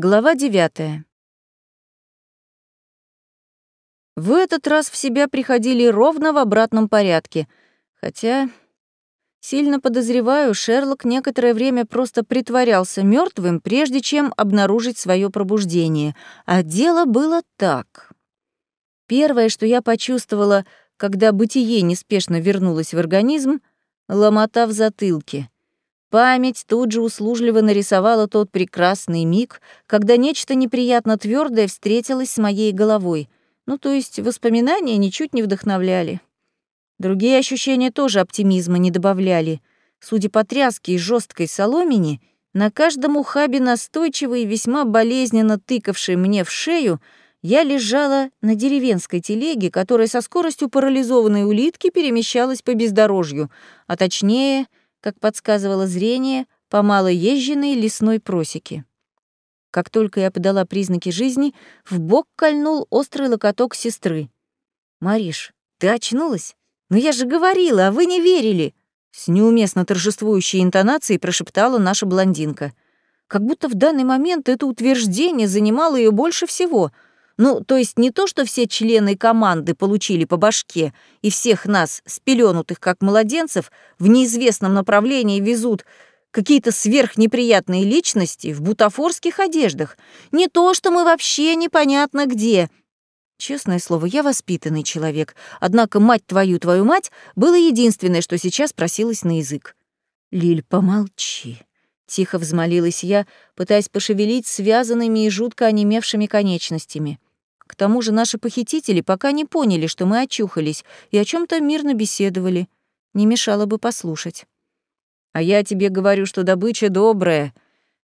Глава девятая. В этот раз в себя приходили ровно в обратном порядке, хотя сильно подозреваю, Шерлок некоторое время просто притворялся мертвым, прежде чем обнаружить свое пробуждение. А дело было так. Первое, что я почувствовала, когда бытие неспешно вернулось в организм, ломота в затылке — Память тут же услужливо нарисовала тот прекрасный миг, когда нечто неприятно твердое встретилось с моей головой. Ну, то есть воспоминания ничуть не вдохновляли. Другие ощущения тоже оптимизма не добавляли. Судя по тряске и жесткой соломине, на каждом ухабе настойчиво и весьма болезненно тыкавшей мне в шею, я лежала на деревенской телеге, которая со скоростью парализованной улитки перемещалась по бездорожью, а точнее — как подсказывало зрение, по малоезженной лесной просеке. Как только я подала признаки жизни, в бок кольнул острый локоток сестры. «Мариш, ты очнулась? Ну я же говорила, а вы не верили!» С неуместно торжествующей интонацией прошептала наша блондинка. Как будто в данный момент это утверждение занимало ее больше всего — ну, то есть не то, что все члены команды получили по башке, и всех нас, спеленутых как младенцев, в неизвестном направлении везут какие-то сверхнеприятные личности в бутафорских одеждах. Не то, что мы вообще непонятно где. Честное слово, я воспитанный человек, однако мать твою, твою мать, было единственное, что сейчас просилось на язык. Лиль, помолчи. Тихо взмолилась я, пытаясь пошевелить связанными и жутко онемевшими конечностями. К тому же наши похитители пока не поняли, что мы очухались и о чем то мирно беседовали. Не мешало бы послушать. «А я тебе говорю, что добыча добрая.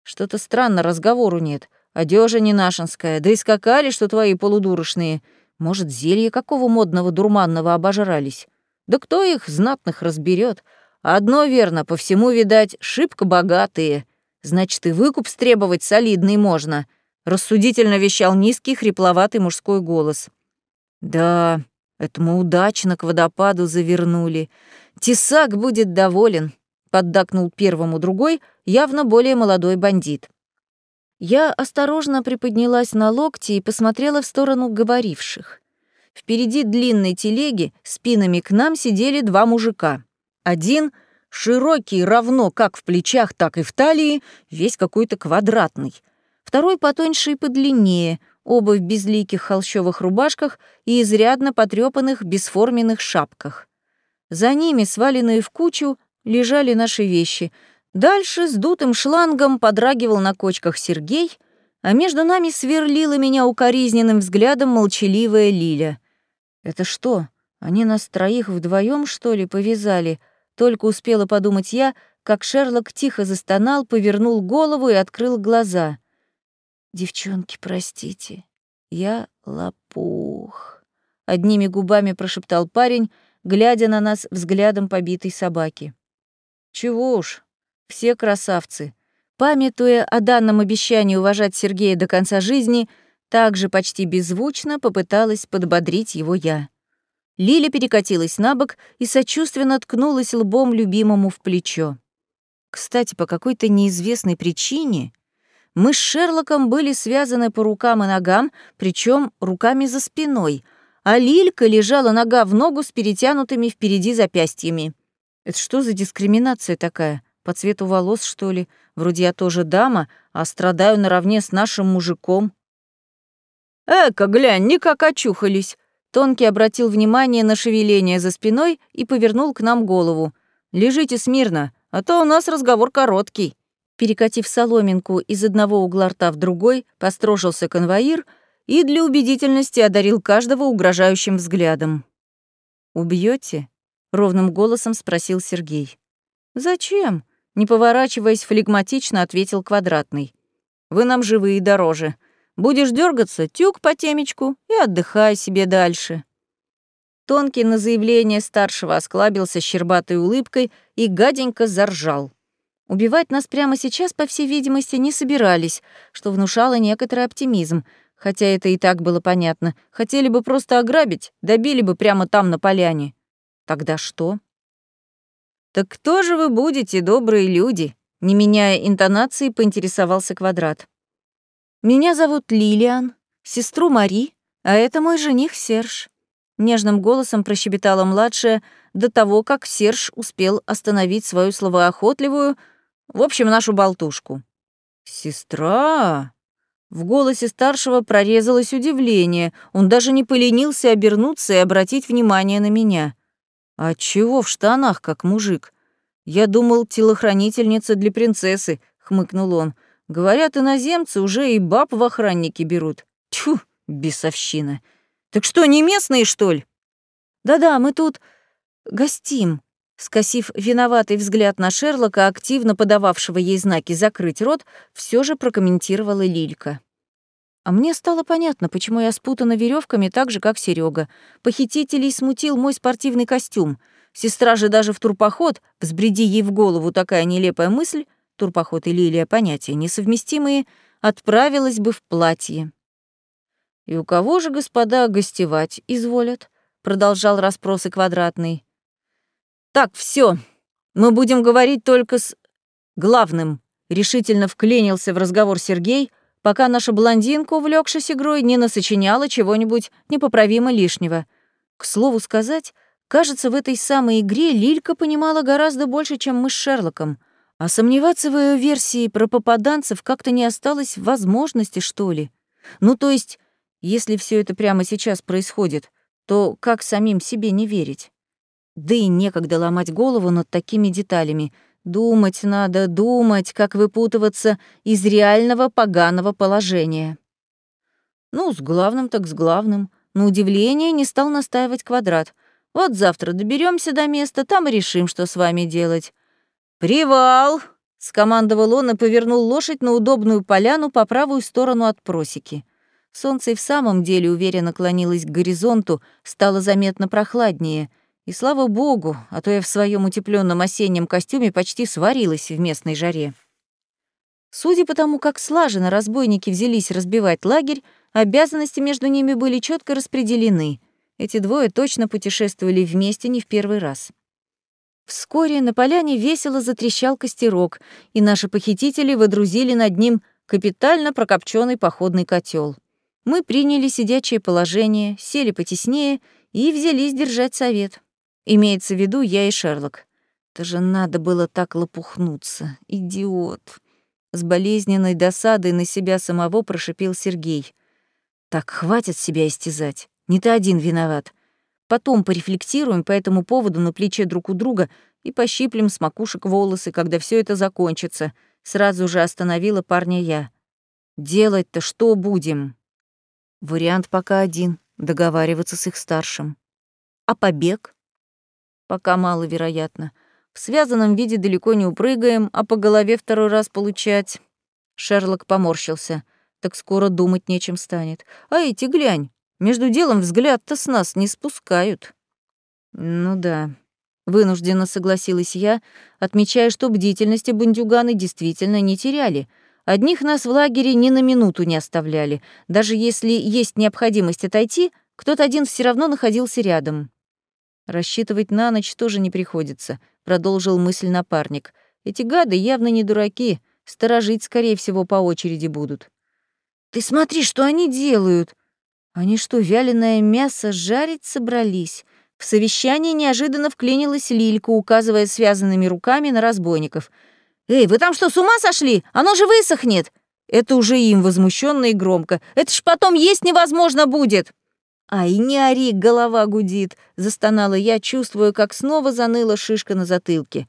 Что-то странно, разговору нет. Одежа не нашинская, да и скакали, что твои полудурочные. Может, зелье какого модного дурманного обожрались? Да кто их, знатных, разберет? Одно верно, по всему, видать, шибко богатые. Значит, и выкуп стребовать солидный можно рассудительно вещал низкий, хрипловатый мужской голос. Да, это мы удачно к водопаду завернули. Тесак будет доволен, поддакнул первому другой, явно более молодой бандит. Я осторожно приподнялась на локти и посмотрела в сторону говоривших. Впереди длинной телеги спинами к нам сидели два мужика. Один — широкий, равно как в плечах, так и в талии, весь какой-то квадратный — второй потоньше и подлиннее, оба в безликих холщовых рубашках и изрядно потрёпанных бесформенных шапках. За ними, сваленные в кучу, лежали наши вещи. Дальше с дутым шлангом подрагивал на кочках Сергей, а между нами сверлила меня укоризненным взглядом молчаливая Лиля. «Это что, они нас троих вдвоем что ли, повязали?» Только успела подумать я, как Шерлок тихо застонал, повернул голову и открыл глаза. «Девчонки, простите, я лопух», — одними губами прошептал парень, глядя на нас взглядом побитой собаки. «Чего уж, все красавцы». Памятуя о данном обещании уважать Сергея до конца жизни, также почти беззвучно попыталась подбодрить его я. Лиля перекатилась на бок и сочувственно ткнулась лбом любимому в плечо. Кстати, по какой-то неизвестной причине мы с Шерлоком были связаны по рукам и ногам, причем руками за спиной, а Лилька лежала нога в ногу с перетянутыми впереди запястьями. Это что за дискриминация такая? По цвету волос, что ли? Вроде я тоже дама, а страдаю наравне с нашим мужиком. «Эка, глянь, никак очухались!» Тонкий обратил внимание на шевеление за спиной и повернул к нам голову. «Лежите смирно, а то у нас разговор короткий». Перекатив соломинку из одного угла рта в другой, построжился конвоир и для убедительности одарил каждого угрожающим взглядом. Убьете? ровным голосом спросил Сергей. «Зачем?» — не поворачиваясь, флегматично ответил Квадратный. «Вы нам живые дороже. Будешь дергаться, тюк по темечку и отдыхай себе дальше». Тонкий на заявление старшего осклабился щербатой улыбкой и гаденько заржал. Убивать нас прямо сейчас, по всей видимости, не собирались, что внушало некоторый оптимизм, хотя это и так было понятно. Хотели бы просто ограбить, добили бы прямо там, на поляне. Тогда что? «Так кто же вы будете, добрые люди?» Не меняя интонации, поинтересовался Квадрат. Меня зовут Лилиан, сестру Мари, а это мой жених Серж». Нежным голосом прощебетала младшая до того, как Серж успел остановить свою словоохотливую, в общем, нашу болтушку. «Сестра?» В голосе старшего прорезалось удивление. Он даже не поленился обернуться и обратить внимание на меня. «А чего в штанах, как мужик? Я думал, телохранительница для принцессы», — хмыкнул он. «Говорят, иноземцы уже и баб в охранники берут. Тьфу, бесовщина. Так что, не местные, что ли?» «Да-да, мы тут гостим», Скосив виноватый взгляд на Шерлока, активно подававшего ей знаки закрыть рот, все же прокомментировала Лилька. А мне стало понятно, почему я спутана веревками так же, как Серега. Похитителей смутил мой спортивный костюм. Сестра же даже в турпоход, взбреди ей в голову такая нелепая мысль, турпоход и лилия понятия несовместимые, отправилась бы в платье. «И у кого же, господа, гостевать изволят?» — продолжал расспросы квадратный. «Так, все. Мы будем говорить только с главным», — решительно вклинился в разговор Сергей, пока наша блондинка, увлекшись игрой, не насочиняла чего-нибудь непоправимо лишнего. К слову сказать, кажется, в этой самой игре Лилька понимала гораздо больше, чем мы с Шерлоком, а сомневаться в ее версии про попаданцев как-то не осталось возможности, что ли. Ну, то есть, если все это прямо сейчас происходит, то как самим себе не верить? Да и некогда ломать голову над такими деталями. Думать надо, думать, как выпутываться из реального поганого положения. Ну, с главным так с главным. На удивление не стал настаивать квадрат. Вот завтра доберемся до места, там и решим, что с вами делать. «Привал!» — скомандовал он и повернул лошадь на удобную поляну по правую сторону от просеки. Солнце и в самом деле уверенно клонилось к горизонту, стало заметно прохладнее — и слава богу, а то я в своем утепленном осеннем костюме почти сварилась в местной жаре. Судя по тому, как слаженно разбойники взялись разбивать лагерь, обязанности между ними были четко распределены. Эти двое точно путешествовали вместе не в первый раз. Вскоре на поляне весело затрещал костерок, и наши похитители водрузили над ним капитально прокопченный походный котел. Мы приняли сидячее положение, сели потеснее и взялись держать совет. Имеется в виду я и Шерлок. Это же надо было так лопухнуться. Идиот. С болезненной досадой на себя самого прошипел Сергей. Так, хватит себя истязать. Не ты один виноват. Потом порефлексируем по этому поводу на плече друг у друга и пощиплем с макушек волосы, когда все это закончится. Сразу же остановила парня я. Делать-то что будем? Вариант пока один — договариваться с их старшим. А побег? Пока маловероятно. В связанном виде далеко не упрыгаем, а по голове второй раз получать. Шерлок поморщился. Так скоро думать нечем станет. А эти, глянь, между делом взгляд-то с нас не спускают. Ну да, вынужденно согласилась я, отмечая, что бдительности бандюганы действительно не теряли. Одних нас в лагере ни на минуту не оставляли. Даже если есть необходимость отойти, кто-то один все равно находился рядом. Рассчитывать на ночь тоже не приходится, продолжил мысль напарник. Эти гады явно не дураки, сторожить, скорее всего, по очереди будут. Ты смотри, что они делают. Они что, вяленое мясо жарить собрались? В совещании неожиданно вклинилась Лилька, указывая связанными руками на разбойников. «Эй, вы там что, с ума сошли? Оно же высохнет!» Это уже им возмущенно и громко. «Это ж потом есть невозможно будет!» «Ай, не ори, голова гудит!» — застонала я, чувствуя, как снова заныла шишка на затылке.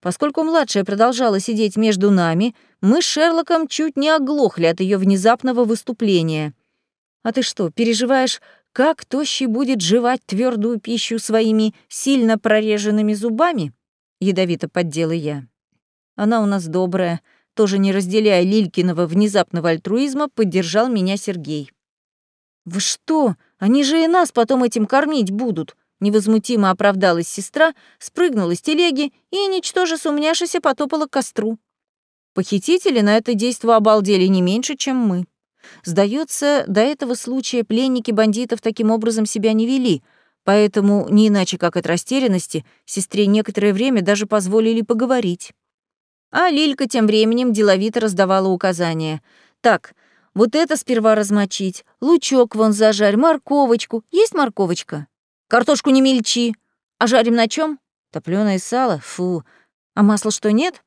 Поскольку младшая продолжала сидеть между нами, мы с Шерлоком чуть не оглохли от ее внезапного выступления. «А ты что, переживаешь, как тощий будет жевать твердую пищу своими сильно прореженными зубами?» — ядовито поддела я. «Она у нас добрая», тоже не разделяя Лилькиного внезапного альтруизма, поддержал меня Сергей. «Вы что? Они же и нас потом этим кормить будут!» Невозмутимо оправдалась сестра, спрыгнула с телеги и, ничтоже сумняшися, потопала к костру. Похитители на это действо обалдели не меньше, чем мы. Сдается, до этого случая пленники бандитов таким образом себя не вели, поэтому, не иначе как от растерянности, сестре некоторое время даже позволили поговорить. А Лилька тем временем деловито раздавала указания. «Так, Вот это сперва размочить, лучок вон зажарь, морковочку. Есть морковочка? Картошку не мельчи. А жарим на чем? Топлёное сало? Фу. А масла что, нет?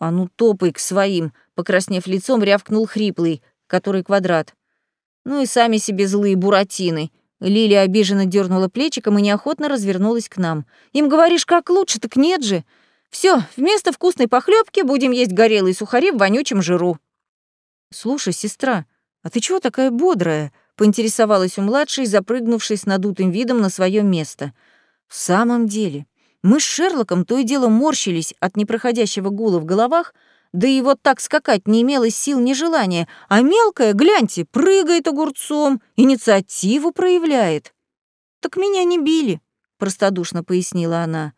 А ну топай к своим, покраснев лицом, рявкнул хриплый, который квадрат. Ну и сами себе злые буратины. Лилия обиженно дернула плечиком и неохотно развернулась к нам. Им говоришь, как лучше, так нет же. Все, вместо вкусной похлебки будем есть горелые сухари в вонючем жиру. Слушай, сестра, а ты чего такая бодрая? поинтересовалась у младшей, запрыгнувшей с надутым видом на свое место. В самом деле, мы с Шерлоком то и дело морщились от непроходящего гула в головах, да и вот так скакать не имелось сил ни желания, а мелкая, гляньте, прыгает огурцом, инициативу проявляет. «Так меня не били», — простодушно пояснила она.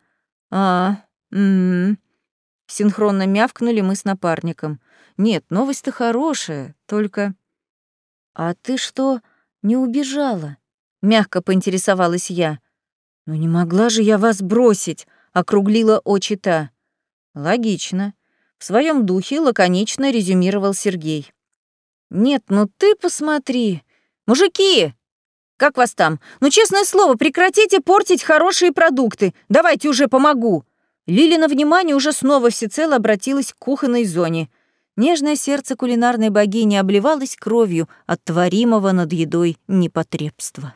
«А, м-м-м». Синхронно мявкнули мы с напарником. «Нет, новость-то хорошая, только...» «А ты что, не убежала?» — мягко поинтересовалась я. «Ну не могла же я вас бросить», — округлила очи та. «Логично. В своем духе лаконично резюмировал Сергей. «Нет, ну ты посмотри. Мужики! Как вас там? Ну, честное слово, прекратите портить хорошие продукты. Давайте уже помогу». Лилина внимание уже снова всецело обратилось к кухонной зоне. Нежное сердце кулинарной богини обливалось кровью от творимого над едой непотребства.